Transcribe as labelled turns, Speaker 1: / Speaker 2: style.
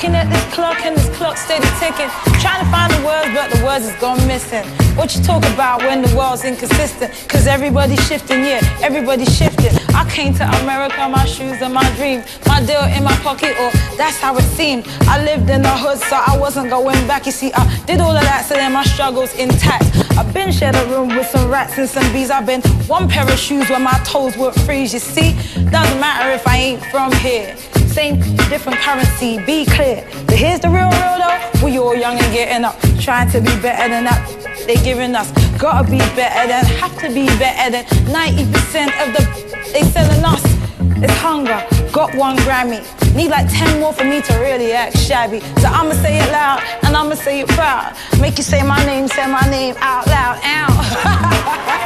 Speaker 1: clock and this clock steady ticking. Trying to find the words, but the words is gone missing. What you talk about when the world's inconsistent? Cause everybody's shifting, yeah, everybody's shifting. I came to America, my shoes and my dream. My deal in my pocket, or that's how it seemed. I lived in the hood, so I wasn't going back. You see, I did all of that, so then my struggle's intact. I've been shared a room with some rats and some bees. I've been one pair of shoes where my toes would freeze. You see, doesn't matter if I ain't from here. Same, different currency, be clear. But here's the real, real though. We all young and getting up, trying to be better than that. They giving us, gotta be better than, have to be better than 90% of the they selling us. It's hunger, got one Grammy. Need like 10 more for me to really act shabby. So I'ma say it loud and I'ma say it proud. Make you say my name, say my name out loud. Ow.